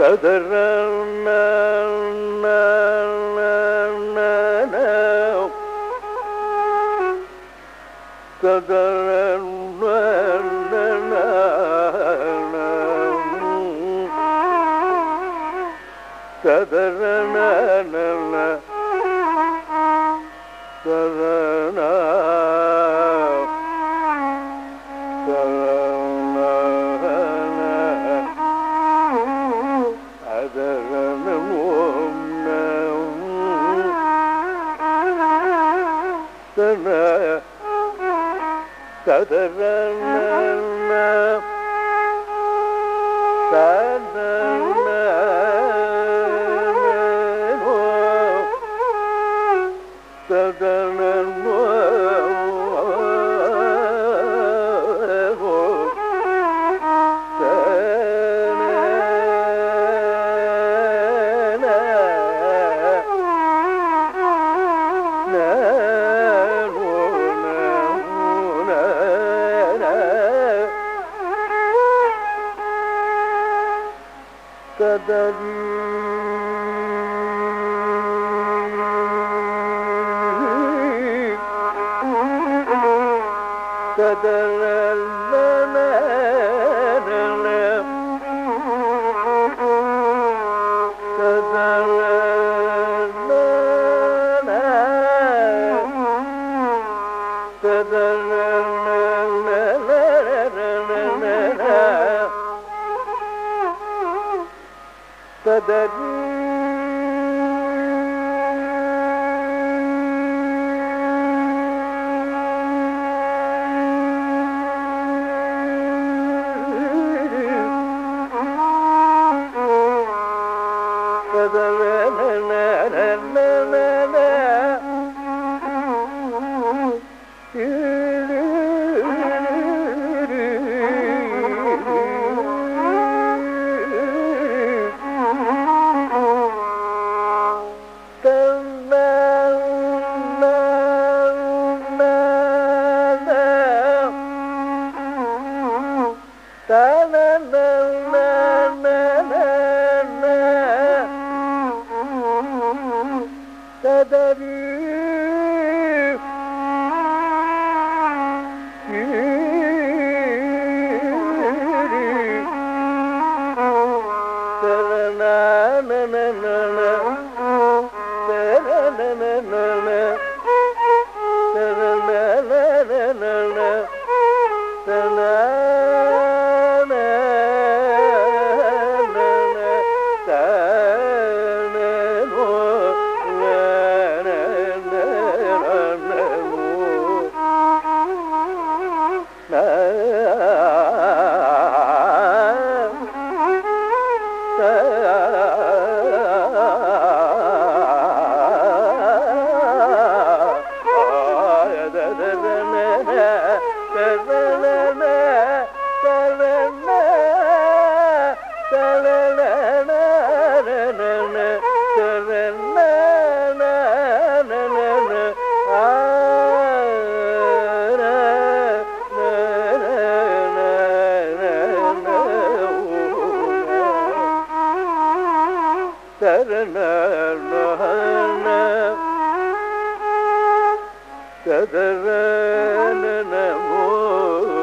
تدرمنا تدرمنا تدرمنا So the... Da the da da da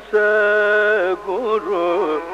gelse gurur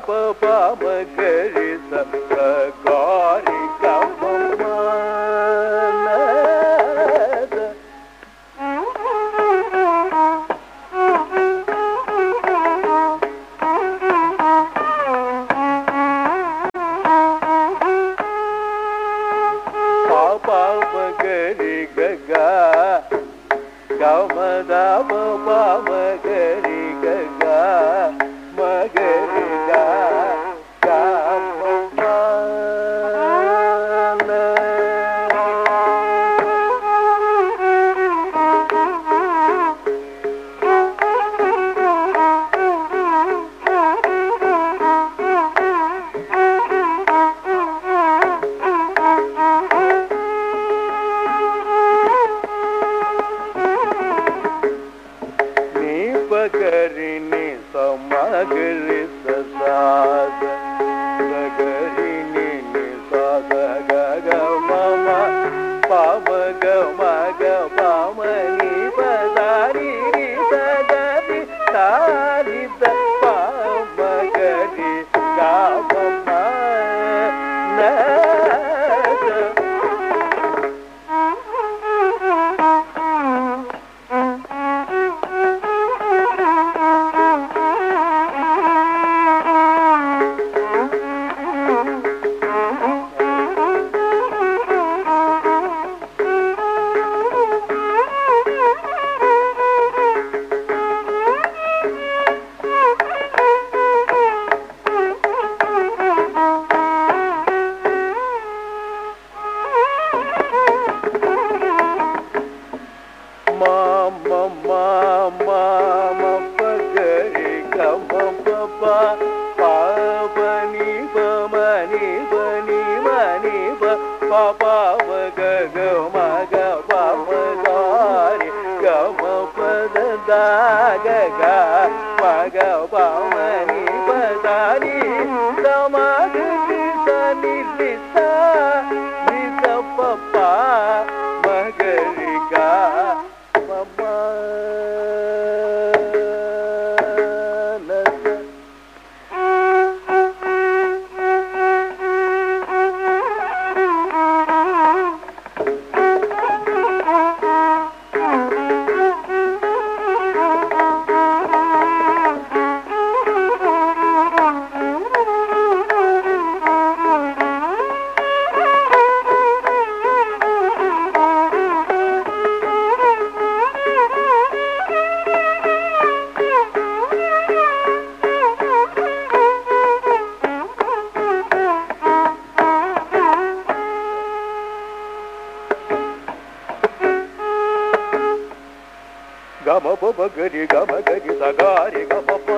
pa ma గమ పమ గరి గమ గరి సగారి గమ ప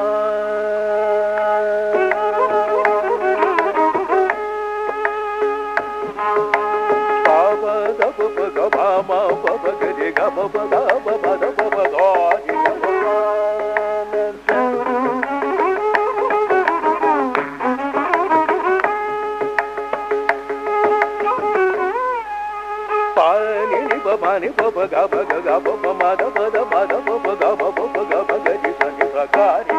పమ గమ గమ పమ గరి గమ పమ పద పమ గారి పాని పమాని పమ గమ గమ పమ మద ప పద పప గమ పప గమ గరి సని ప్రకారి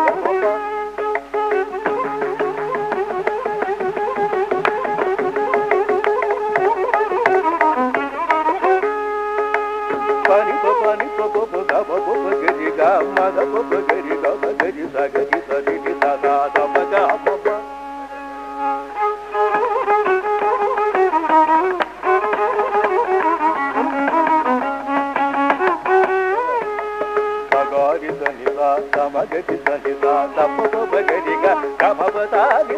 పని పని పప గమ పప గరి గమ పప గరి గమ గరి సగరి తప్పుడు బగరిగా కమవతాలి